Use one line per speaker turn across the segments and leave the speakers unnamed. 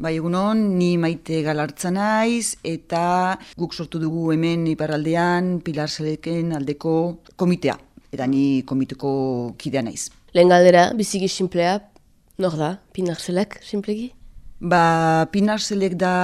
Bai, egunon, ni maite galartza naiz, eta guk sortu dugu hemen iparaldean Pilar Seleken aldeko komitea. Eta ni komiteko kidea naiz.
Lehen galdera, biziki simplea, nor da, Pinar Selek, simplegi?
Ba, Pinar Selek da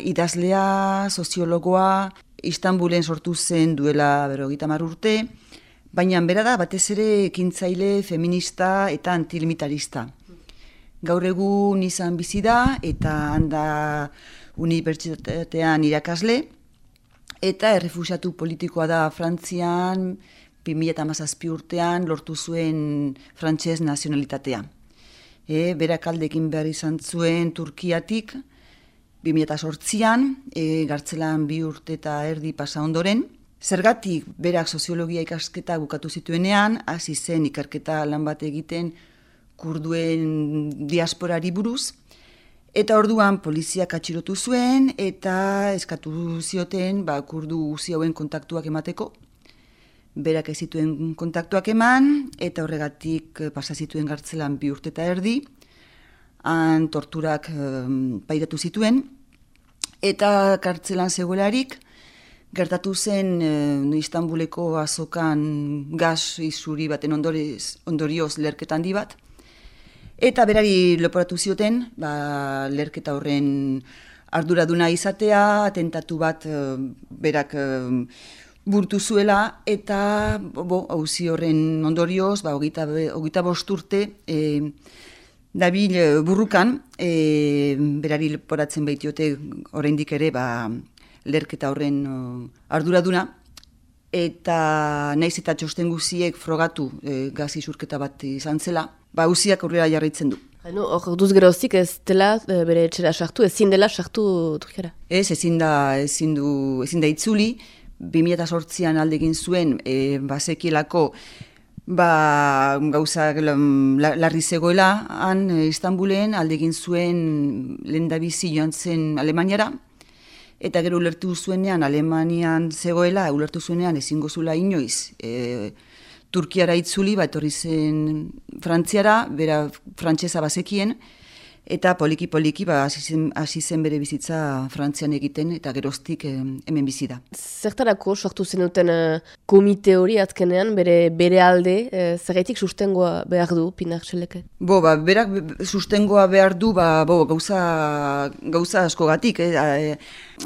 idazlea, soziologoa, Istanbulen sortu zen duela berogita urte, baina bera da batez ere ekintzaile feminista eta antilimitarista gaur egun izan bizi da eta handa unibertsitatean irakasle eta errefusiatu politikoa da Frantzian 2017 urtean lortu zuen frantses nazionalitatea. E, berak aldekin behar izan zuen Turkiatik 2008an, e, gartzelan bi urte eta erdi pasa ondoren. Zergatik berak soziologia ikasketa bukatu zituenean, hasi zen ikerketa lan bat egiten kurduen diasporari buruz, eta orduan poliziak atxilotu zuen, eta eskatu zioten ba, kurdu hauen kontaktuak emateko, berak ez zituen kontaktuak eman, eta horregatik eh, pasa zituen gartzelan bi urte eta erdi, han torturak um, pairatu zituen, eta kartzelan zegoelarik, gertatu zen uh, Istanbuleko azokan gaz izuri baten ondorioz, ondorioz lerketan di bat, Eta berari leporatu zioten, ba, lerketa horren arduraduna izatea, atentatu bat uh, berak uh, burtu zuela, eta bo, hauzi horren ondorioz, ba, ogita, ogita bosturte, e, dabil burrukan, e, berari leporatzen baitiote oraindik ere, ba, lerketa horren arduraduna, eta naiz eta txosten guziek frogatu e, gazi surketa bat izan zela, ba usiak aurrera jarraitzen du.
Hano, hor duz gerozik ez dela e, bere etxera sartu, ezin dela sartu turkera?
Ez, ezin da, ezin du, ezin da itzuli, 2008an aldegin zuen, e, basekielako, ba, gauza larri zegoela, han Istanbulen aldegin zuen lendabizi joan zen Alemaniara, eta gero ulertu zuenean Alemanian zegoela, ulertu zuenean ezingo zula inoiz e, Turkiara itzuli, bat etorri zen Frantziara, bera frantsesa bazekien, Eta poliki poliki ba hasi zen, zen bere bizitza Frantzian egiten eta geroztik hemen bizi da.
Zertarako sortu zenuten uh, komite hori azkenean bere bere alde uh, zergaitik sustengoa behar du Pinar Txeleke?
Bo, ba, berak sustengoa behar du ba, bo, gauza, gauza askogatik. Eh, eh,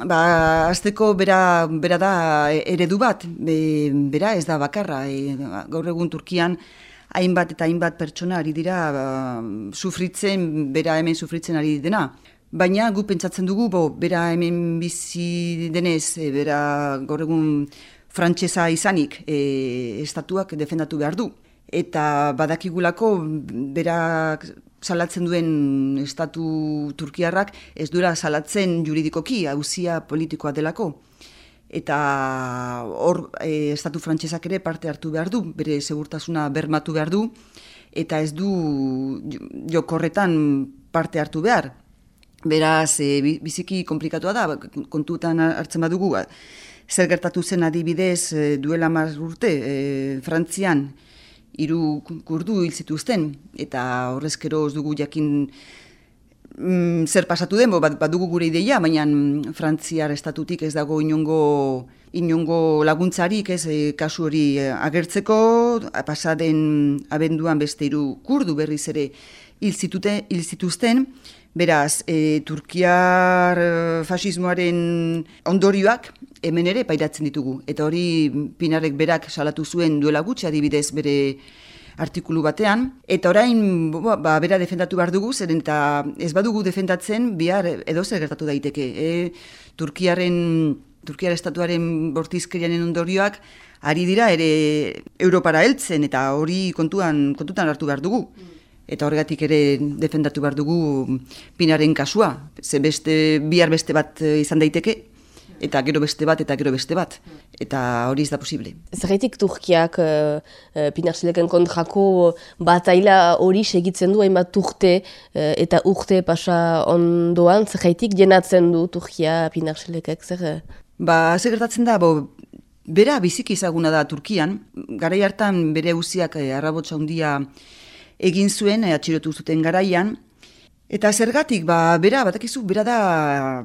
ba, azteko bera, bera da eredu bat, bera ez da bakarra. Eh, gaur egun Turkian hainbat eta hainbat pertsona ari dira ba, sufritzen, bera hemen sufritzen ari dena. Baina gu pentsatzen dugu, bo, bera hemen bizi denez, e, bera gaur egun frantsesa izanik e, estatuak defendatu behar du. Eta badakigulako bera salatzen duen estatu turkiarrak ez dura salatzen juridikoki, hauzia politikoa delako eta hor e, estatu frantsesak ere parte hartu behar du, bere segurtasuna bermatu behar du, eta ez du jokorretan parte hartu behar. Beraz, e, biziki komplikatua da, kontutan hartzen badugu, ba, zer gertatu zen adibidez e, duela maz urte, e, Frantzian, hiru kurdu hil zituzten, eta horrezkero ez dugu jakin mm, zer pasatu den, bat, badugu gure ideia, baina mm, Frantziar estatutik ez dago inongo, inongo laguntzarik ez e, kasu hori e, agertzeko, pasaden abenduan beste hiru kurdu berriz ere hil zituzten, beraz, e, Turkiar fasismoaren ondorioak hemen ere pairatzen ditugu, eta hori Pinarek berak salatu zuen duela gutxi adibidez bere artikulu batean, eta orain ba, bera defendatu behar dugu, zeren eta ez badugu defendatzen bihar edo zer gertatu daiteke. E, Turkiaren, Turkiar estatuaren bortizkerianen ondorioak, ari dira ere Europara heltzen eta hori kontuan kontutan hartu behar dugu. Eta horregatik ere defendatu behar dugu pinaren kasua. Ze beste, bihar beste bat izan daiteke, eta gero beste bat, eta gero beste bat. Eta hori ez da posible.
Zerretik Turkiak uh, uh, kontrako bataila hori segitzen du hainbat urte uh, eta urte pasa ondoan, zerretik jenatzen du Turkia Pinarselekek, zer?
Ba, zer gertatzen da, bo, bera biziki ezaguna da Turkian, garai hartan bere uziak eh, arrabotsa handia egin zuen, eh, atxirotu zuten garaian, Eta zergatik, ba, bera, batakizu, bera da,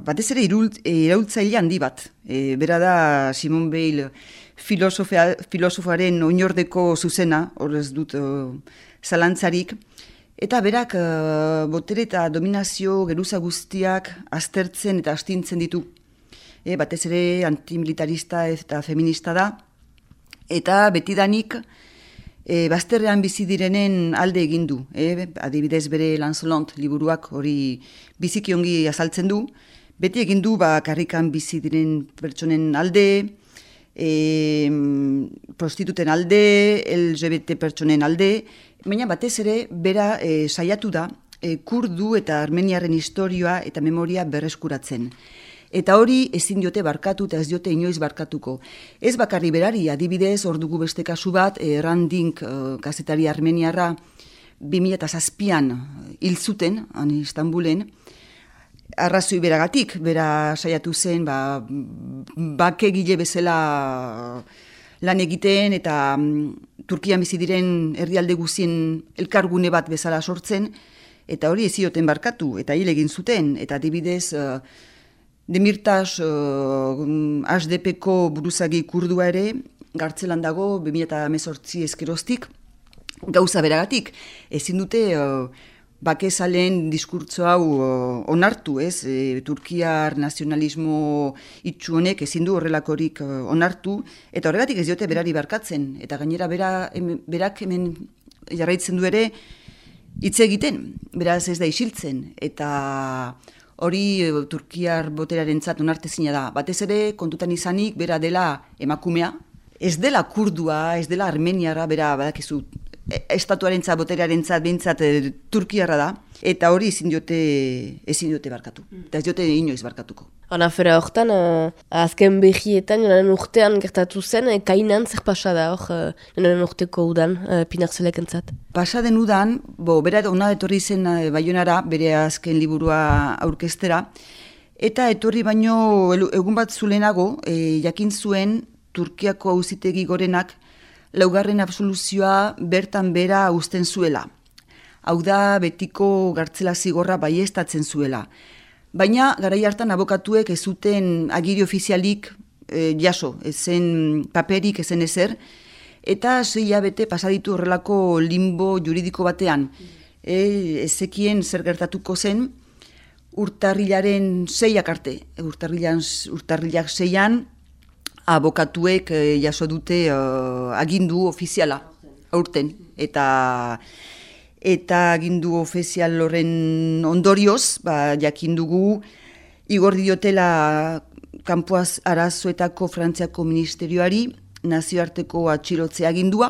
batez ere iraultzaile handi bat. E, bera da Simon Bale filosofoaren oinordeko zuzena, horrez dut uh, zalantzarik. Eta berak, uh, botere eta dominazio geruza guztiak aztertzen eta astintzen ditu. E, batez ere antimilitarista eta feminista da. Eta betidanik, e, bazterrean bizi direnen alde egin du. E, adibidez bere Lancelot liburuak hori biziki ongi azaltzen du. Beti egin du ba, karrikan bizi diren pertsonen alde, e, prostituten alde, LGBT pertsonen alde, baina batez ere bera e, saiatu da e, kurdu eta armeniaren historioa eta memoria berreskuratzen. Eta hori ezin diote barkatu eta ez diote inoiz barkatuko. Ez bakarri berari, adibidez, hor dugu beste kasu bat, errandink eh, uh, kasetari armeniarra 2008an hil zuten, han Istanbulen, arrazoi beragatik, bera saiatu zen, ba, bake gile bezala lan egiten eta um, Turkian bizi diren herrialde guzien elkargune bat bezala sortzen, eta hori ezioten barkatu, eta hil egin zuten, eta adibidez, uh, Demirtas uh, HDP-ko buruzagi kurdua ere, gartzelan dago, 2018 eskeroztik, gauza beragatik. Ezin dute uh, bakezalen diskurtso hau uh, onartu, ez? E, Turkiar nazionalismo itxu honek ezin du horrelakorik uh, onartu, eta horregatik ez diote berari barkatzen. Eta gainera bera, berak hemen jarraitzen du ere, hitz egiten, beraz ez da isiltzen. Eta hori e, Turkiar boteraren zat onartezina da. Batez ere, kontutan izanik, bera dela emakumea, ez dela kurdua, ez dela armeniara, bera badakizu, e, estatuaren zat, boterearen zat, bintzat, e, Turkiarra da, eta hori ezin diote, ezin diote barkatu, eta ez diote inoiz barkatuko.
Hona fera horretan, uh, azken behietan, joan urtean gertatu zen, uh, kainan zer pasa da hor, uh, urteko udan, uh, pinak entzat?
Pasa den udan, bo, bera ona etorri zen uh, baionara, bere azken liburua aurkestera, eta etorri baino egun bat zulenago, e, jakin zuen Turkiako auzitegi gorenak, laugarren absoluzioa bertan bera uzten zuela. Hau da, betiko gartzela zigorra baiestatzen zuela. Baina, garai hartan abokatuek ez zuten agiri ofizialik e, jaso, ezen paperik, ezen ezer, eta zei abete pasaditu horrelako limbo juridiko batean. E, ezekien zer gertatuko zen, urtarrilaren zeiak arte, urtarrilak zeian, abokatuek e, jaso dute e, agindu ofiziala, aurten, eta eta agindu ofizial horren ondorioz, ba, jakin dugu, igor diotela kanpoaz arazoetako frantziako ministerioari, nazioarteko atxilotzea agindua,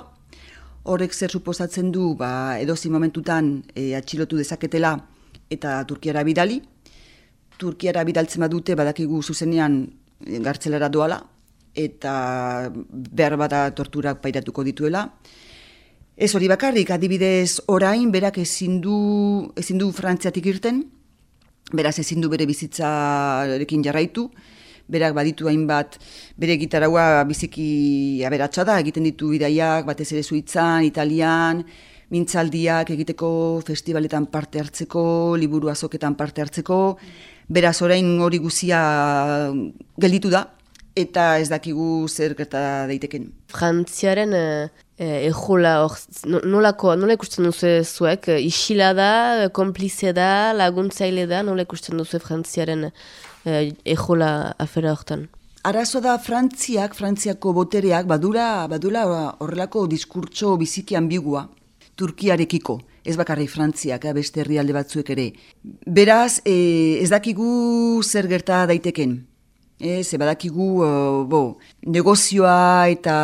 horrek zer suposatzen du, ba, edozi momentutan e, atxilotu dezaketela eta Turkiara bidali. Turkiara bidaltzen badute badakigu zuzenean gartzelara doala, eta behar bada torturak pairatuko dituela. Ez hori bakarrik, adibidez orain, berak ezin du, ezin du frantziatik irten, beraz ezin du bere bizitzarekin jarraitu, berak baditu hainbat bere gitaraua biziki aberatsa da, egiten ditu bidaiak, batez ere Suitzan, Italian, mintzaldiak egiteko festivaletan parte hartzeko, liburu azoketan parte hartzeko, beraz orain hori guzia gelditu da, eta ez dakigu zer gerta daiteken.
Frantziaren eh, ejola, nolako, nola ikusten duzu zuek, isila da, komplize da, laguntzaile da, nola ikusten duzu frantziaren eh, ejola afera horretan?
Arazo da Frantziak, Frantziako botereak, badura, badura horrelako diskurtso biziki ambigua, Turkiarekiko, ez bakarri Frantziak, eh, beste herrialde batzuek ere. Beraz, eh, ez dakigu zer gerta daiteken. Ez, badakigu, uh, bo, negozioa eta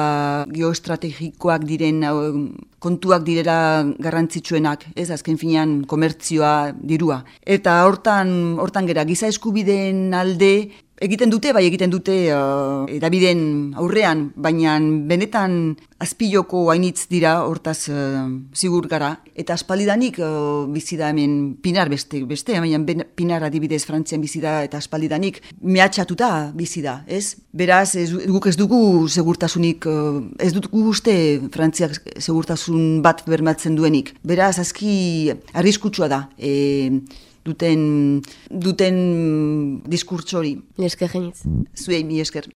geoestrategikoak diren uh, kontuak direla garrantzitsuenak, ez, azken finean komertzioa dirua. Eta hortan, hortan gera, giza eskubideen alde, egiten dute, bai egiten dute uh, edabideen aurrean, baina benetan azpiloko hainitz dira hortaz uh, zigur gara. Eta aspaldidanik uh, bizi da hemen pinar beste, beste baina pinar adibidez frantzian bizi da eta aspaldidanik mehatxatuta bizi da, ez? Beraz, ez, guk ez dugu segurtasunik, uh, ez dut uste frantziak segurtasun bat bermatzen duenik. Beraz, azki arriskutsua da. E, duten, duten diskurtsori.
Mi esker genitz.
Zuei, mi esker.